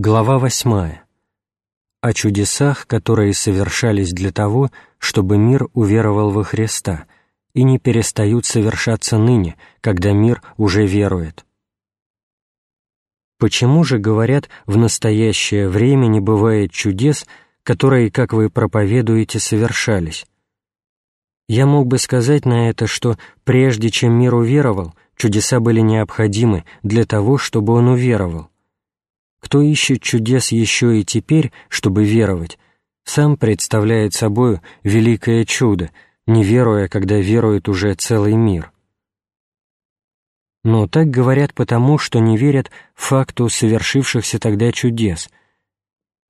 Глава восьмая. О чудесах, которые совершались для того, чтобы мир уверовал во Христа, и не перестают совершаться ныне, когда мир уже верует. Почему же, говорят, в настоящее время не бывает чудес, которые, как вы проповедуете, совершались? Я мог бы сказать на это, что прежде чем мир уверовал, чудеса были необходимы для того, чтобы он уверовал. Кто ищет чудес еще и теперь, чтобы веровать, сам представляет собою великое чудо, не веруя, когда верует уже целый мир. Но так говорят потому, что не верят факту совершившихся тогда чудес.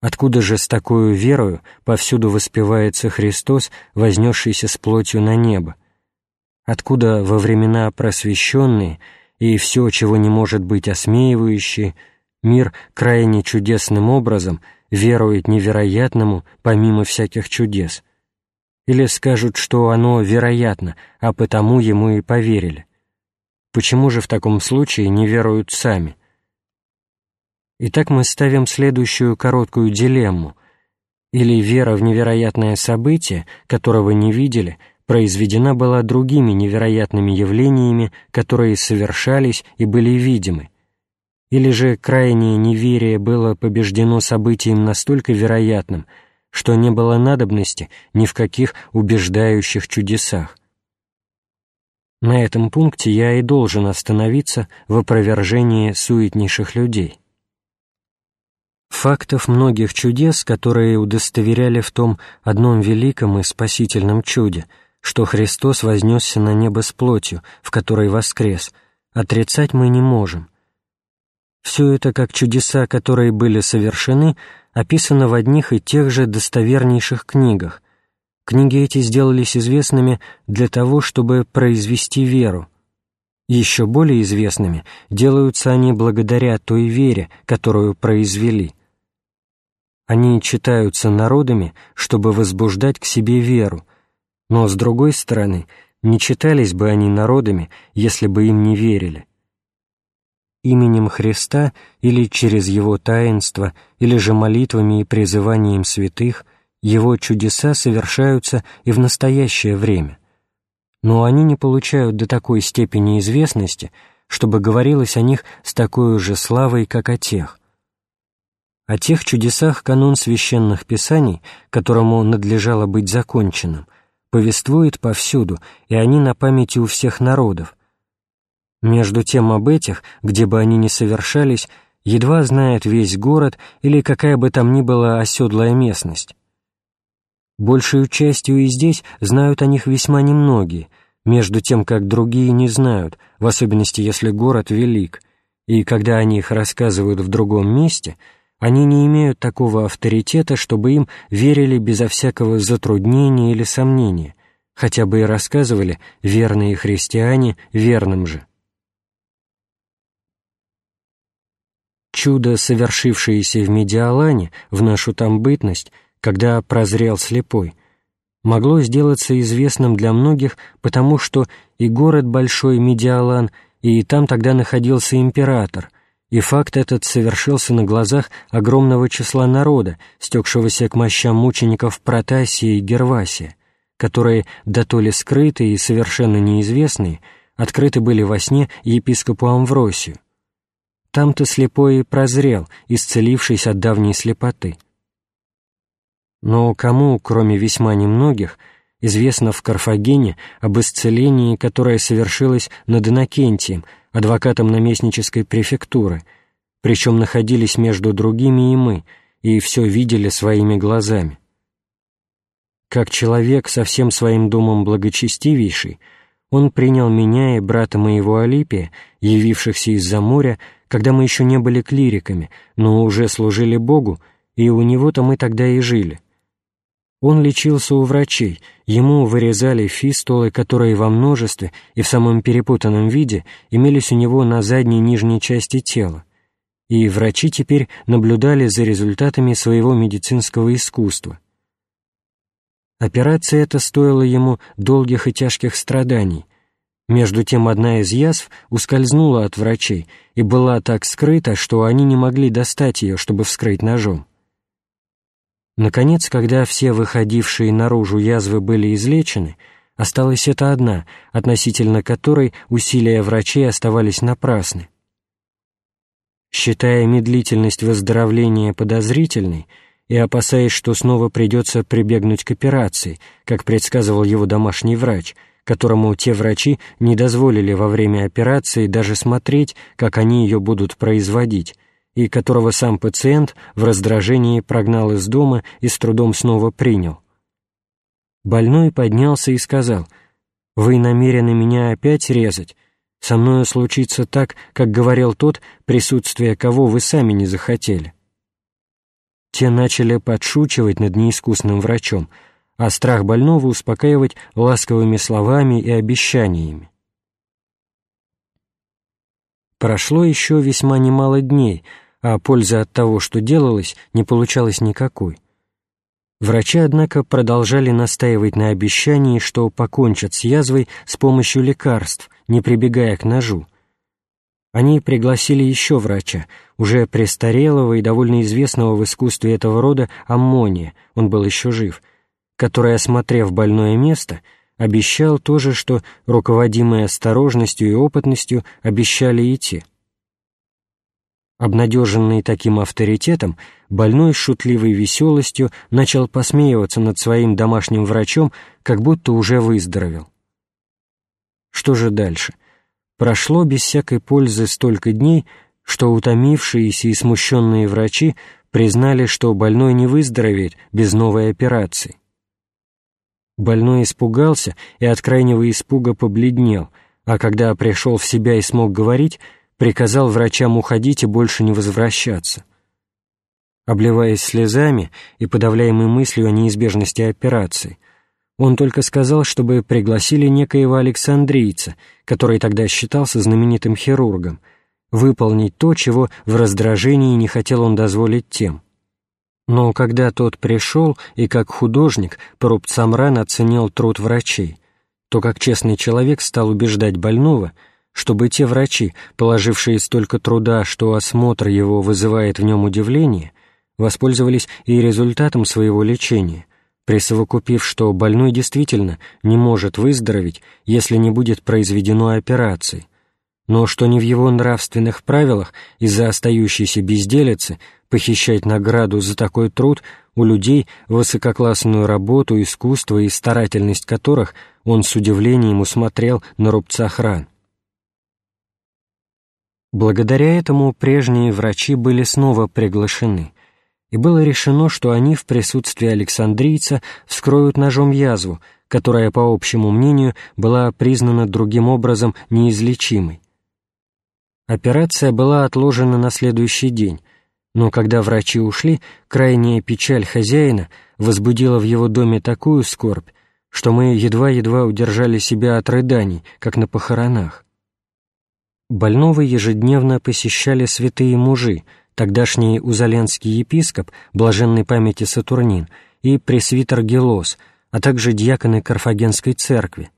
Откуда же с такой верою повсюду воспевается Христос, вознесшийся с плотью на небо? Откуда во времена просвещенные и все, чего не может быть осмеивающие, мир крайне чудесным образом верует невероятному помимо всяких чудес? Или скажут, что оно вероятно, а потому ему и поверили? Почему же в таком случае не веруют сами? Итак, мы ставим следующую короткую дилемму. Или вера в невероятное событие, которого не видели, произведена была другими невероятными явлениями, которые совершались и были видимы, или же крайнее неверие было побеждено событием настолько вероятным, что не было надобности ни в каких убеждающих чудесах. На этом пункте я и должен остановиться в опровержении суетнейших людей. Фактов многих чудес, которые удостоверяли в том одном великом и спасительном чуде, что Христос вознесся на небо с плотью, в которой воскрес, отрицать мы не можем. Все это, как чудеса, которые были совершены, описано в одних и тех же достовернейших книгах, Книги эти сделались известными для того, чтобы произвести веру. Еще более известными делаются они благодаря той вере, которую произвели. Они читаются народами, чтобы возбуждать к себе веру, но, с другой стороны, не читались бы они народами, если бы им не верили. Именем Христа или через Его таинство, или же молитвами и призыванием святых – его чудеса совершаются и в настоящее время, но они не получают до такой степени известности, чтобы говорилось о них с такой же славой, как о тех. О тех чудесах канон священных писаний, которому надлежало быть законченным, повествует повсюду, и они на памяти у всех народов. Между тем об этих, где бы они ни совершались, едва знает весь город или какая бы там ни была оседлая местность. Большую частью и здесь знают о них весьма немногие, между тем, как другие не знают, в особенности, если город велик, и когда они их рассказывают в другом месте, они не имеют такого авторитета, чтобы им верили безо всякого затруднения или сомнения, хотя бы и рассказывали верные христиане верным же. Чудо, совершившееся в Медиалане, в нашу там бытность, когда прозрел слепой, могло сделаться известным для многих, потому что и город большой Медиалан, и там тогда находился император, и факт этот совершился на глазах огромного числа народа, стекшегося к мощам мучеников Протасия и Гервасия, которые, дотоле скрытые и совершенно неизвестные, открыты были во сне епископу Амвросию. Там-то слепой и прозрел, исцелившись от давней слепоты — но кому, кроме весьма немногих, известно в Карфагене об исцелении, которое совершилось над Иннокентием, адвокатом наместнической префектуры, причем находились между другими и мы, и все видели своими глазами. Как человек со всем своим домом благочестивейший, он принял меня и брата моего Алипия, явившихся из-за моря, когда мы еще не были клириками, но уже служили Богу, и у него-то мы тогда и жили. Он лечился у врачей, ему вырезали фистулы, которые во множестве и в самом перепутанном виде имелись у него на задней нижней части тела. И врачи теперь наблюдали за результатами своего медицинского искусства. Операция эта стоила ему долгих и тяжких страданий, Между тем одна из язв ускользнула от врачей и была так скрыта, что они не могли достать ее, чтобы вскрыть ножом. Наконец, когда все выходившие наружу язвы были излечены, осталась эта одна, относительно которой усилия врачей оставались напрасны. Считая медлительность выздоровления подозрительной и опасаясь, что снова придется прибегнуть к операции, как предсказывал его домашний врач — которому те врачи не дозволили во время операции даже смотреть, как они ее будут производить, и которого сам пациент в раздражении прогнал из дома и с трудом снова принял. Больной поднялся и сказал, «Вы намерены меня опять резать? Со мною случится так, как говорил тот, присутствие кого вы сами не захотели». Те начали подшучивать над неискусным врачом — а страх больного успокаивать ласковыми словами и обещаниями. Прошло еще весьма немало дней, а пользы от того, что делалось, не получалось никакой. Врачи, однако, продолжали настаивать на обещании, что покончат с язвой с помощью лекарств, не прибегая к ножу. Они пригласили еще врача, уже престарелого и довольно известного в искусстве этого рода аммония, он был еще жив, который, осмотрев больное место, обещал то же, что, руководимые осторожностью и опытностью, обещали и те. Обнадеженный таким авторитетом, больной с шутливой веселостью начал посмеиваться над своим домашним врачом, как будто уже выздоровел. Что же дальше? Прошло без всякой пользы столько дней, что утомившиеся и смущенные врачи признали, что больной не выздоровеет без новой операции. Больной испугался и от крайнего испуга побледнел, а когда пришел в себя и смог говорить, приказал врачам уходить и больше не возвращаться. Обливаясь слезами и подавляемой мыслью о неизбежности операции, он только сказал, чтобы пригласили некоего Александрийца, который тогда считался знаменитым хирургом, выполнить то, чего в раздражении не хотел он дозволить тем — но когда тот пришел и как художник Порубцамран оценил труд врачей, то как честный человек стал убеждать больного, чтобы те врачи, положившие столько труда, что осмотр его вызывает в нем удивление, воспользовались и результатом своего лечения, присовокупив, что больной действительно не может выздороветь, если не будет произведено операции, но что не в его нравственных правилах из-за остающейся безделицы – похищать награду за такой труд у людей, высококлассную работу, искусство и старательность которых он с удивлением усмотрел на рубцах ран. Благодаря этому прежние врачи были снова приглашены, и было решено, что они в присутствии Александрийца вскроют ножом язву, которая, по общему мнению, была признана другим образом неизлечимой. Операция была отложена на следующий день, но когда врачи ушли, крайняя печаль хозяина возбудила в его доме такую скорбь, что мы едва-едва удержали себя от рыданий, как на похоронах. Больного ежедневно посещали святые мужи, тогдашний узаленский епископ, блаженной памяти Сатурнин, и пресвитер Гелос, а также диаконы Карфагенской церкви,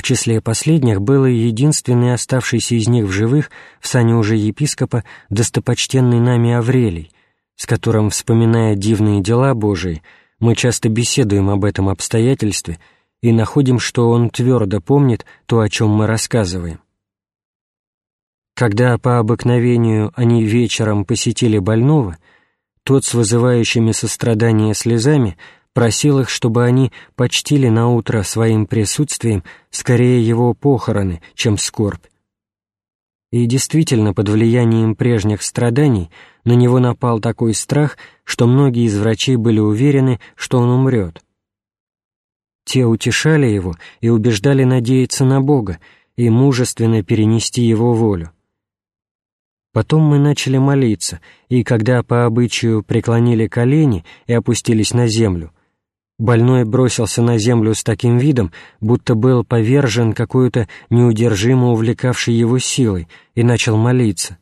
в числе последних был и единственный оставшийся из них в живых в сане уже епископа достопочтенный нами Аврелий, с которым, вспоминая дивные дела Божии, мы часто беседуем об этом обстоятельстве и находим, что он твердо помнит то, о чем мы рассказываем. Когда по обыкновению они вечером посетили больного, тот с вызывающими сострадание слезами просил их, чтобы они почтили на утро своим присутствием скорее его похороны, чем скорбь. И действительно, под влиянием прежних страданий на него напал такой страх, что многие из врачей были уверены, что он умрет. Те утешали его и убеждали надеяться на Бога и мужественно перенести его волю. Потом мы начали молиться, и когда по обычаю преклонили колени и опустились на землю, Больной бросился на землю с таким видом, будто был повержен какой-то неудержимо увлекавшей его силой, и начал молиться.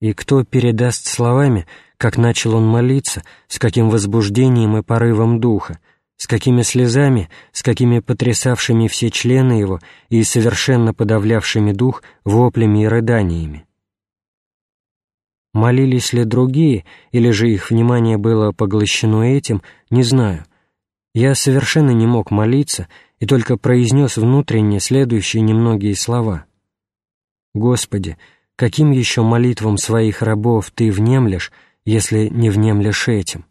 И кто передаст словами, как начал он молиться, с каким возбуждением и порывом духа, с какими слезами, с какими потрясавшими все члены его и совершенно подавлявшими дух воплями и рыданиями. Молились ли другие, или же их внимание было поглощено этим, не знаю. Я совершенно не мог молиться и только произнес внутренне следующие немногие слова. «Господи, каким еще молитвам своих рабов Ты внемлешь, если не внемлешь этим?»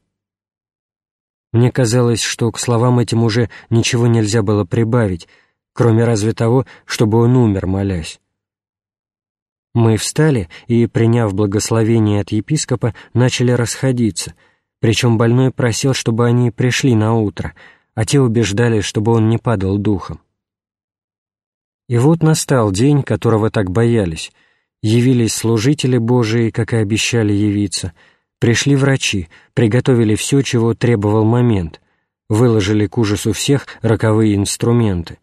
Мне казалось, что к словам этим уже ничего нельзя было прибавить, кроме разве того, чтобы он умер, молясь. Мы встали и, приняв благословение от епископа, начали расходиться, причем больной просил, чтобы они пришли на утро, а те убеждали, чтобы он не падал духом. И вот настал день, которого так боялись. Явились служители Божии, как и обещали явиться — Пришли врачи, приготовили все, чего требовал момент, выложили к ужасу всех роковые инструменты.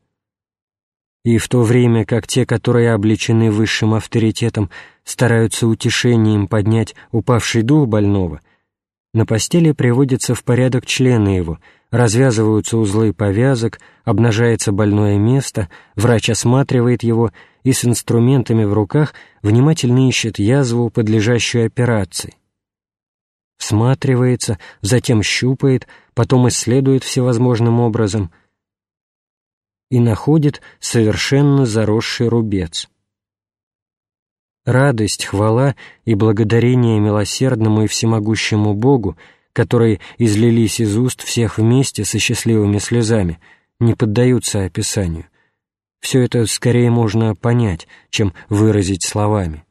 И в то время как те, которые обличены высшим авторитетом, стараются утешением поднять упавший дух больного, на постели приводятся в порядок члены его, развязываются узлы повязок, обнажается больное место, врач осматривает его и с инструментами в руках внимательно ищет язву, подлежащую операции всматривается, затем щупает, потом исследует всевозможным образом и находит совершенно заросший рубец. Радость, хвала и благодарение милосердному и всемогущему Богу, которые излились из уст всех вместе со счастливыми слезами, не поддаются описанию. Все это скорее можно понять, чем выразить словами.